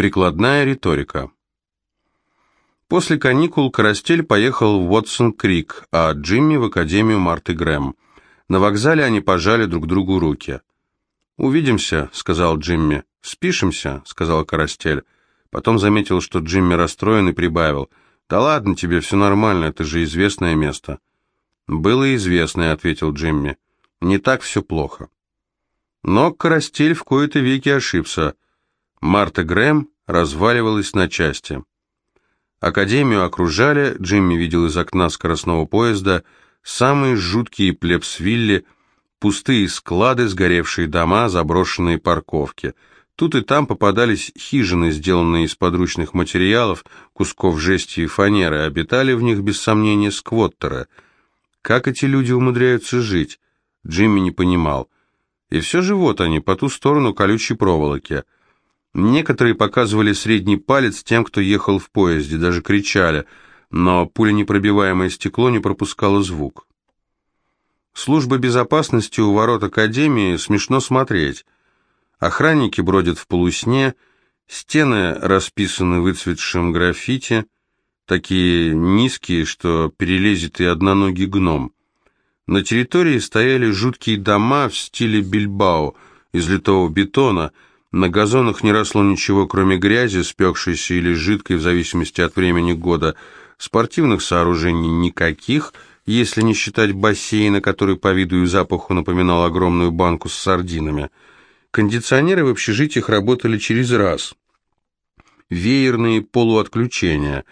Прикладная риторика. После каникул Карастель поехал в Уотсон-Крик, а Джимми в Академию Марты Грэм. На вокзале они пожали друг другу руки. «Увидимся», — сказал Джимми. «Спишемся», — сказал Карастель. Потом заметил, что Джимми расстроен и прибавил. «Да ладно тебе, все нормально, это же известное место». «Было известное», — ответил Джимми. «Не так все плохо». Но Карастель в кои-то веки ошибся. Марта Грэм разваливалась на части. Академию окружали, Джимми видел из окна скоростного поезда, самые жуткие плебсвилли, пустые склады, сгоревшие дома, заброшенные парковки. Тут и там попадались хижины, сделанные из подручных материалов, кусков жести и фанеры, обитали в них, без сомнения, сквоттеры. Как эти люди умудряются жить? Джимми не понимал. И все же вот они, по ту сторону колючей проволоки – Некоторые показывали средний палец тем, кто ехал в поезде, даже кричали, но пуленепробиваемое стекло не пропускало звук. Служба безопасности у ворот Академии смешно смотреть. Охранники бродят в полусне, стены расписаны выцветшим граффити, такие низкие, что перелезет и одноногий гном. На территории стояли жуткие дома в стиле Бильбао из литого бетона – на газонах не росло ничего, кроме грязи, спекшейся или жидкой, в зависимости от времени года. Спортивных сооружений никаких, если не считать бассейна, который по виду и запаху напоминал огромную банку с сардинами. Кондиционеры в общежитиях работали через раз. Веерные полуотключения.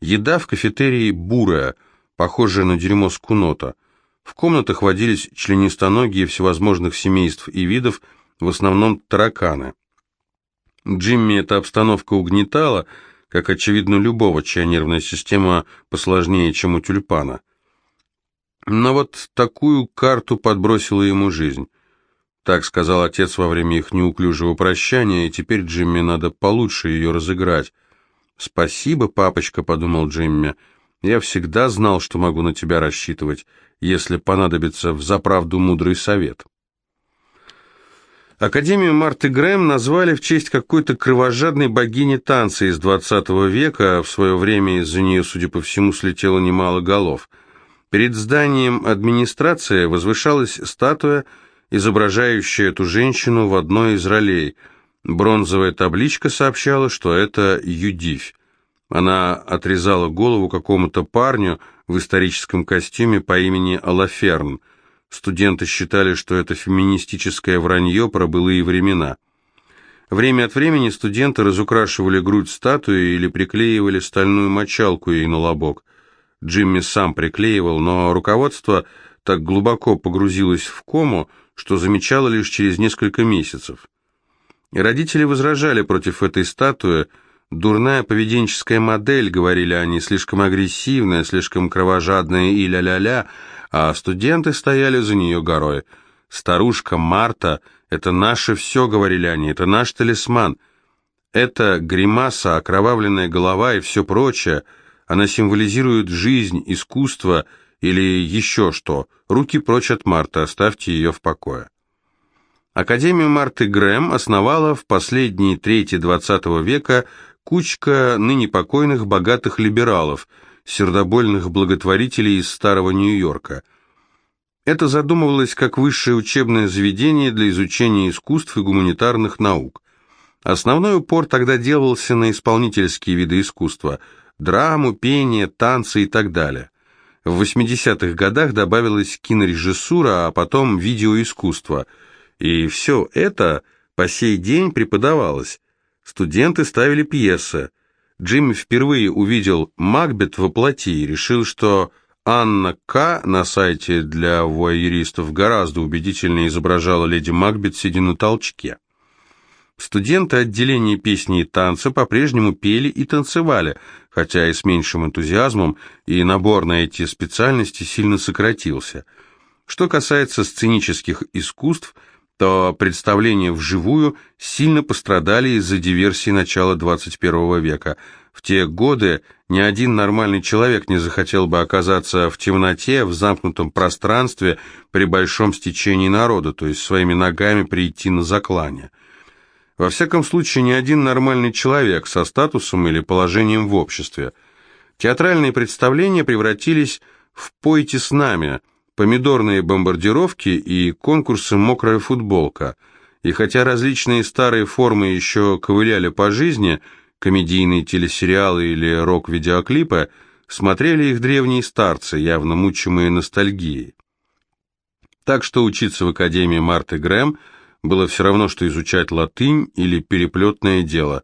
Еда в кафетерии бурая, похожая на дерьмо скунота. В комнатах водились членистоногие всевозможных семейств и видов, в основном тараканы. Джимми эта обстановка угнетала, как, очевидно, любого, чья нервная система посложнее, чем у тюльпана. Но вот такую карту подбросила ему жизнь. Так сказал отец во время их неуклюжего прощания, и теперь Джимми надо получше ее разыграть. «Спасибо, папочка», — подумал Джимми. «Я всегда знал, что могу на тебя рассчитывать, если понадобится взаправду мудрый совет». Академию Марты Грэм назвали в честь какой-то кровожадной богини танца из XX века, в свое время из-за нее, судя по всему, слетело немало голов. Перед зданием администрации возвышалась статуя, изображающая эту женщину в одной из ролей. Бронзовая табличка сообщала, что это Юдивь. Она отрезала голову какому-то парню в историческом костюме по имени Алаферн – Студенты считали, что это феминистическое вранье про былые времена. Время от времени студенты разукрашивали грудь статуи или приклеивали стальную мочалку ей на лобок. Джимми сам приклеивал, но руководство так глубоко погрузилось в кому, что замечало лишь через несколько месяцев. Родители возражали против этой статуи, «Дурная поведенческая модель», — говорили они, — «слишком агрессивная, слишком кровожадная и ля-ля-ля», а студенты стояли за нее горой. «Старушка Марта — это наше все», — говорили они, — «это наш талисман». Это гримаса, окровавленная голова и все прочее. Она символизирует жизнь, искусство или еще что. Руки прочь от Марты, оставьте ее в покое. Академию Марты Грэм основала в последние трети XX века кучка ныне покойных богатых либералов – сердобольных благотворителей из старого Нью-Йорка. Это задумывалось как высшее учебное заведение для изучения искусств и гуманитарных наук. Основной упор тогда делался на исполнительские виды искусства – драму, пение, танцы и так далее. В 80-х годах добавилась кинорежиссура, а потом видеоискусство. И все это по сей день преподавалось. Студенты ставили пьесы. Джимми впервые увидел Макбет во плоти и решил, что Анна К. на сайте для вуайеристов гораздо убедительнее изображала леди Макбет, сидя на толчке. Студенты отделения песни и танца по-прежнему пели и танцевали, хотя и с меньшим энтузиазмом, и набор на эти специальности сильно сократился. Что касается сценических искусств – то представления вживую сильно пострадали из-за диверсии начала 21 века. В те годы ни один нормальный человек не захотел бы оказаться в темноте, в замкнутом пространстве при большом стечении народа, то есть своими ногами прийти на заклание. Во всяком случае, ни один нормальный человек со статусом или положением в обществе. Театральные представления превратились в «пойте с нами», помидорные бомбардировки и конкурсы «Мокрая футболка». И хотя различные старые формы еще ковыляли по жизни, комедийные телесериалы или рок-видеоклипы, смотрели их древние старцы, явно мучимые ностальгией. Так что учиться в Академии Марты Грэм было все равно, что изучать латынь или переплетное дело.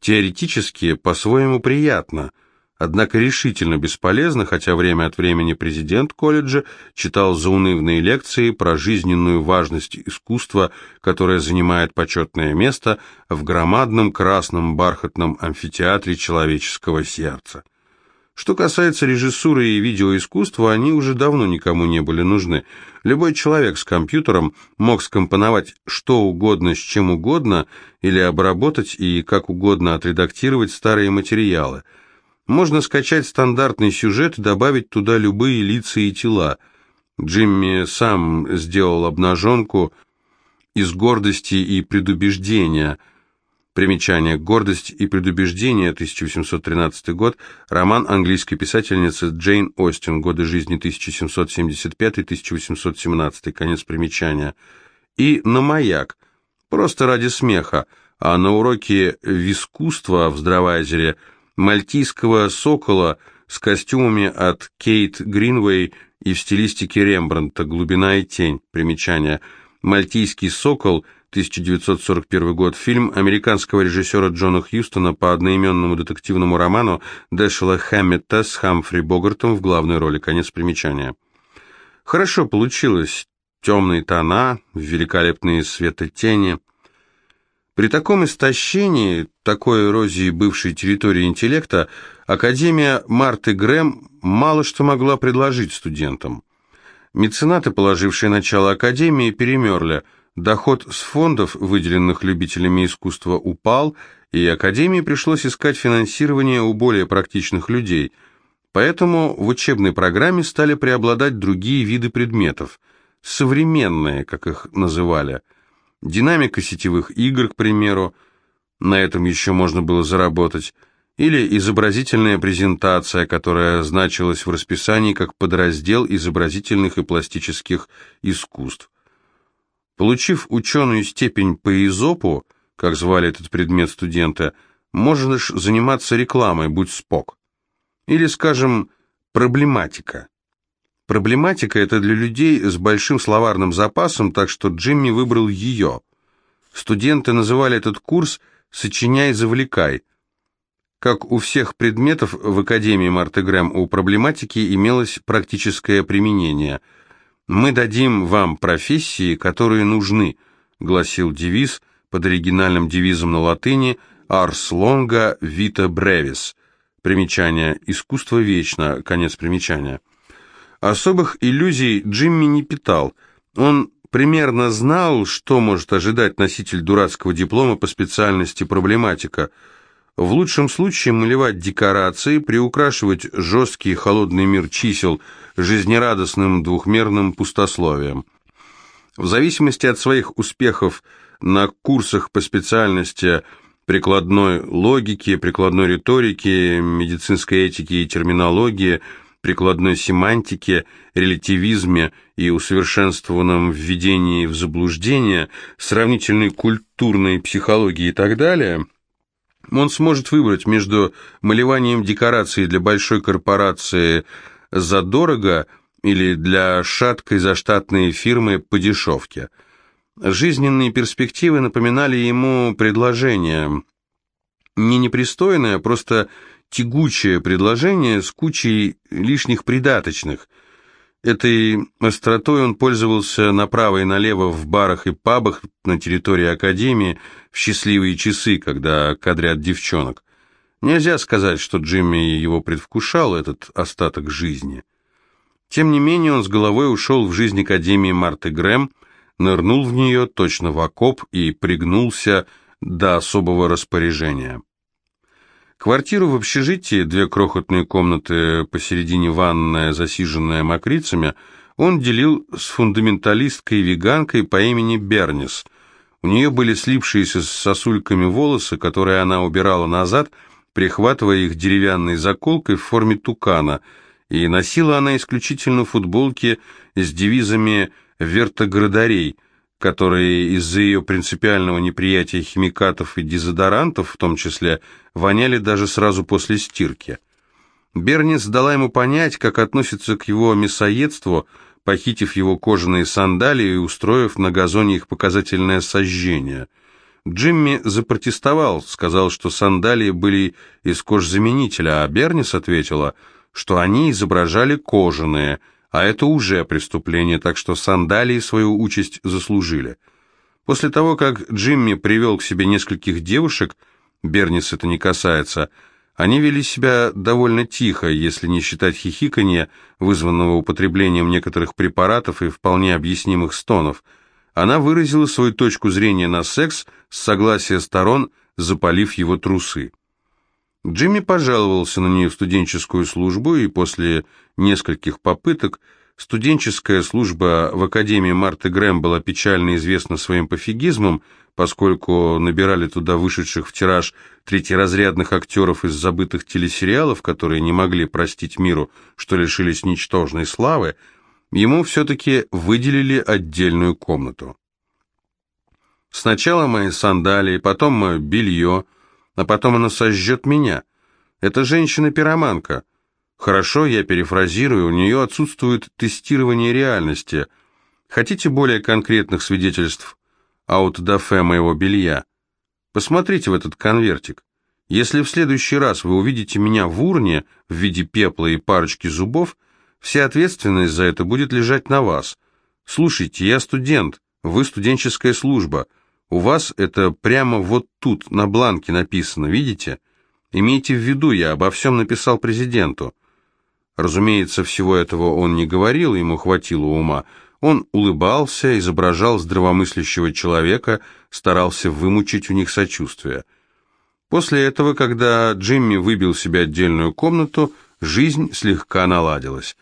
Теоретически, по-своему приятно – однако решительно бесполезно, хотя время от времени президент колледжа читал заунывные лекции про жизненную важность искусства, которое занимает почетное место в громадном красном бархатном амфитеатре человеческого сердца. Что касается режиссуры и видеоискусства, они уже давно никому не были нужны. Любой человек с компьютером мог скомпоновать что угодно с чем угодно или обработать и как угодно отредактировать старые материалы – можно скачать стандартный сюжет и добавить туда любые лица и тела. Джимми сам сделал обнаженку из гордости и предубеждения. Примечание «Гордость и предубеждение», 1813 год, роман английской писательницы Джейн Остин, годы жизни 1775-1817, конец примечания. И на маяк, просто ради смеха, а на уроке вискусства в Здравайзере – мальтийского сокола с костюмами от Кейт Гринвей и в стилистике Рембрандта «Глубина и тень». Примечание. «Мальтийский сокол» 1941 год, фильм американского режиссера Джона Хьюстона по одноименному детективному роману Дэшела Хэммета с Хамфри Богартом в главной роли. Конец примечания. Хорошо получилось. Темные тона, великолепные светотени – при таком истощении, такой эрозии бывшей территории интеллекта, Академия Марты Грэм мало что могла предложить студентам. Меценаты, положившие начало Академии, перемерли, доход с фондов, выделенных любителями искусства, упал, и Академии пришлось искать финансирование у более практичных людей. Поэтому в учебной программе стали преобладать другие виды предметов, современные, как их называли – динамика сетевых игр, к примеру, на этом еще можно было заработать, или изобразительная презентация, которая значилась в расписании как подраздел изобразительных и пластических искусств. Получив ученую степень по изопу, как звали этот предмет студента, можешь заниматься рекламой, будь спок. Или, скажем, проблематика. Проблематика – это для людей с большим словарным запасом, так что Джимми выбрал ее. Студенты называли этот курс «Сочиняй, завлекай». Как у всех предметов в Академии Марты Грэм, у проблематики имелось практическое применение. «Мы дадим вам профессии, которые нужны», – гласил девиз под оригинальным девизом на латыни «Ars longa vita brevis». Примечание «Искусство вечно», конец примечания. Особых иллюзий Джимми не питал. Он примерно знал, что может ожидать носитель дурацкого диплома по специальности проблематика. В лучшем случае малевать декорации, приукрашивать жесткий холодный мир чисел жизнерадостным двухмерным пустословием. В зависимости от своих успехов на курсах по специальности прикладной логики, прикладной риторики, медицинской этики и терминологии – прикладной семантике, релятивизме и усовершенствованном введении в заблуждение, сравнительной культурной психологии и так далее, он сможет выбрать между малеванием декораций для большой корпорации задорого или для шаткой заштатной фирмы по дешевке. Жизненные перспективы напоминали ему предложение, не непристойное, просто тягучее предложение с кучей лишних придаточных. Этой остротой он пользовался направо и налево в барах и пабах на территории Академии в счастливые часы, когда кадрят девчонок. Нельзя сказать, что Джимми его предвкушал, этот остаток жизни. Тем не менее, он с головой ушел в жизнь Академии Марты Грэм, нырнул в нее точно в окоп и пригнулся до особого распоряжения. Квартиру в общежитии, две крохотные комнаты посередине ванная, засиженная мокрицами, он делил с фундаменталисткой-веганкой по имени Бернис. У нее были слипшиеся с сосульками волосы, которые она убирала назад, прихватывая их деревянной заколкой в форме тукана, и носила она исключительно футболки с девизами вертоградарей, которые из-за ее принципиального неприятия химикатов и дезодорантов, в том числе, воняли даже сразу после стирки. Бернис дала ему понять, как относится к его мясоедству, похитив его кожаные сандалии и устроив на газоне их показательное сожжение. Джимми запротестовал, сказал, что сандалии были из кожзаменителя, а Бернис ответила, что они изображали кожаные, а это уже преступление, так что сандалии свою участь заслужили. После того, как Джимми привел к себе нескольких девушек, Бернис это не касается, они вели себя довольно тихо, если не считать хихиканья, вызванного употреблением некоторых препаратов и вполне объяснимых стонов. Она выразила свою точку зрения на секс с согласия сторон, запалив его трусы. Джимми пожаловался на нее в студенческую службу, и после нескольких попыток студенческая служба в Академии Марты Грэм была печально известна своим пофигизмом, поскольку набирали туда вышедших в тираж третьеразрядных актеров из забытых телесериалов, которые не могли простить миру, что лишились ничтожной славы, ему все-таки выделили отдельную комнату. Сначала мои сандалии, потом мое белье, а потом она сожжет меня. Это женщина-пироманка. Хорошо, я перефразирую, у нее отсутствует тестирование реальности. Хотите более конкретных свидетельств аутодафе моего белья. Посмотрите в этот конвертик. Если в следующий раз вы увидите меня в урне в виде пепла и парочки зубов, вся ответственность за это будет лежать на вас. Слушайте, я студент, вы студенческая служба. У вас это прямо вот тут, на бланке написано, видите? Имейте в виду, я обо всем написал президенту. Разумеется, всего этого он не говорил, ему хватило ума, он улыбался, изображал здравомыслящего человека, старался вымучить у них сочувствие. После этого, когда Джимми выбил себе отдельную комнату, жизнь слегка наладилась.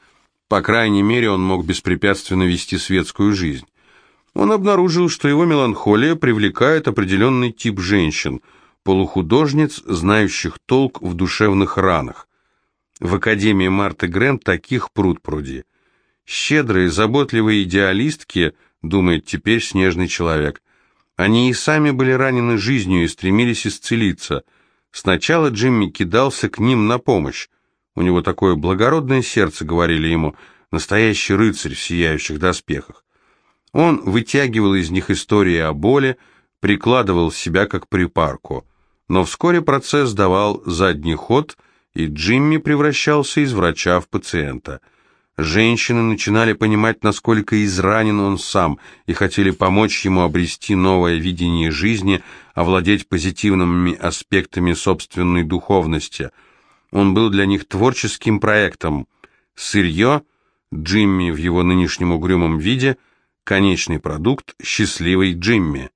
По крайней мере, он мог беспрепятственно вести светскую жизнь. Он обнаружил, что его меланхолия привлекает определенный тип женщин, полухудожниц, знающих толк в душевных ранах. В Академии Марты Грэм таких пруд-пруди. Щедрые, заботливые идеалистки, думает теперь снежный человек. Они и сами были ранены жизнью и стремились исцелиться. Сначала Джимми кидался к ним на помощь. У него такое благородное сердце, говорили ему, настоящий рыцарь в сияющих доспехах. Он вытягивал из них истории о боли, прикладывал себя как припарку. Но вскоре процесс давал задний ход, и Джимми превращался из врача в пациента – Женщины начинали понимать, насколько изранен он сам, и хотели помочь ему обрести новое видение жизни, овладеть позитивными аспектами собственной духовности. Он был для них творческим проектом. Сырье, Джимми в его нынешнем угрюмом виде, конечный продукт, счастливый Джимми.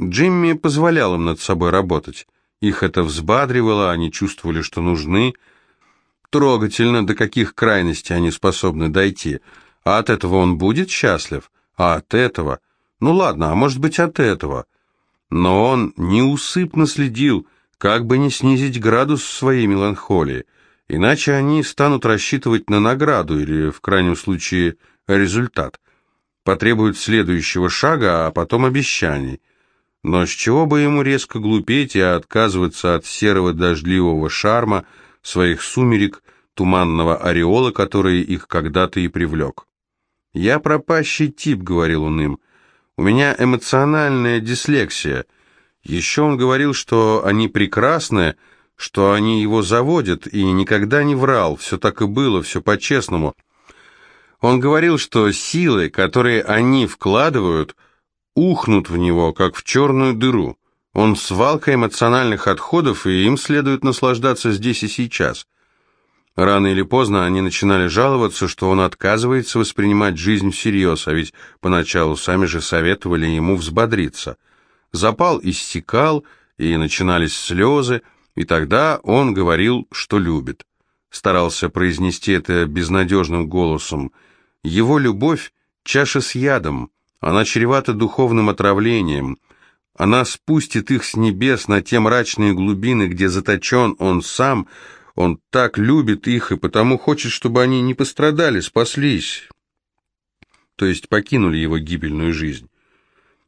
Джимми позволял им над собой работать. Их это взбадривало, они чувствовали, что нужны – Трогательно, до каких крайностей они способны дойти. А от этого он будет счастлив? А от этого? Ну ладно, а может быть от этого? Но он неусыпно следил, как бы не снизить градус своей меланхолии, иначе они станут рассчитывать на награду или, в крайнем случае, результат. Потребуют следующего шага, а потом обещаний. Но с чего бы ему резко глупеть и отказываться от серого дождливого шарма, своих сумерек, туманного ореола, который их когда-то и привлек. «Я пропащий тип», — говорил он им, — «у меня эмоциональная дислексия». Еще он говорил, что они прекрасны, что они его заводят, и никогда не врал, все так и было, все по-честному. Он говорил, что силы, которые они вкладывают, ухнут в него, как в черную дыру. Он свалка эмоциональных отходов, и им следует наслаждаться здесь и сейчас. Рано или поздно они начинали жаловаться, что он отказывается воспринимать жизнь всерьез, а ведь поначалу сами же советовали ему взбодриться. Запал иссякал, и начинались слезы, и тогда он говорил, что любит. Старался произнести это безнадежным голосом. Его любовь — чаша с ядом, она чревата духовным отравлением — Она спустит их с небес на те мрачные глубины, где заточен он сам. Он так любит их и потому хочет, чтобы они не пострадали, спаслись. То есть покинули его гибельную жизнь.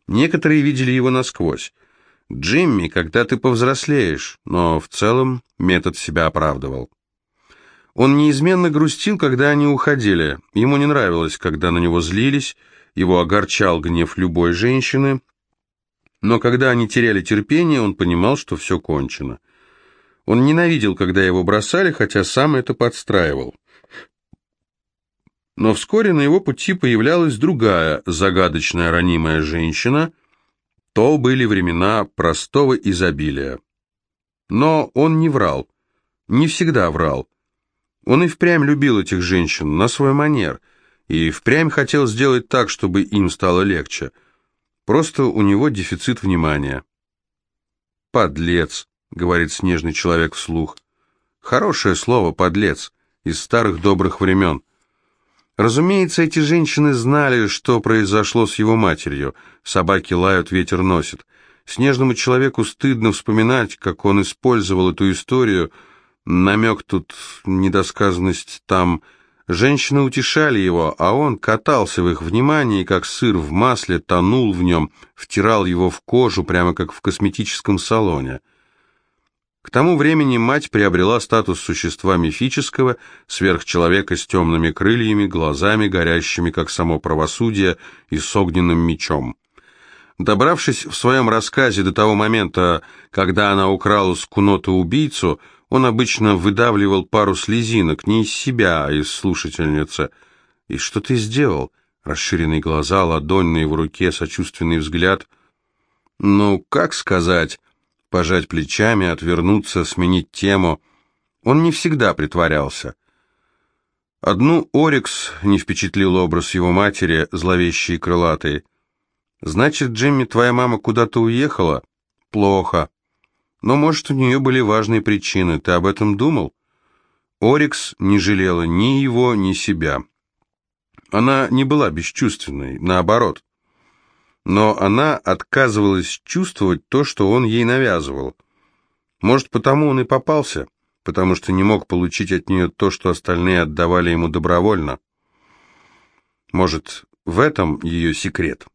Некоторые видели его насквозь. «Джимми, когда ты повзрослеешь», но в целом метод себя оправдывал. Он неизменно грустил, когда они уходили. Ему не нравилось, когда на него злились, его огорчал гнев любой женщины. Но когда они теряли терпение, он понимал, что все кончено. Он ненавидел, когда его бросали, хотя сам это подстраивал. Но вскоре на его пути появлялась другая загадочная ранимая женщина. То были времена простого изобилия. Но он не врал. Не всегда врал. Он и впрямь любил этих женщин на свой манер, и впрямь хотел сделать так, чтобы им стало легче. Просто у него дефицит внимания. «Подлец», — говорит снежный человек вслух. Хорошее слово «подлец» из старых добрых времен. Разумеется, эти женщины знали, что произошло с его матерью. Собаки лают, ветер носит. Снежному человеку стыдно вспоминать, как он использовал эту историю — Намек тут, недосказанность там. Женщины утешали его, а он катался в их внимании, как сыр в масле, тонул в нем, втирал его в кожу, прямо как в косметическом салоне. К тому времени мать приобрела статус существа мифического, сверхчеловека с темными крыльями, глазами, горящими, как само правосудие, и с огненным мечом. Добравшись в своем рассказе до того момента, когда она украла с кунота убийцу, он обычно выдавливал пару слезинок, не из себя, а из слушательницы. «И что ты сделал?» Расширенные глаза, ладонь на его руке, сочувственный взгляд. «Ну, как сказать?» Пожать плечами, отвернуться, сменить тему. Он не всегда притворялся. Одну Орикс не впечатлил образ его матери, зловещей и крылатой. «Значит, Джимми, твоя мама куда-то уехала?» «Плохо. Но, может, у нее были важные причины. Ты об этом думал? Орикс не жалела ни его, ни себя. Она не была бесчувственной, наоборот. Но она отказывалась чувствовать то, что он ей навязывал. Может, потому он и попался, потому что не мог получить от нее то, что остальные отдавали ему добровольно. Может, в этом ее секрет.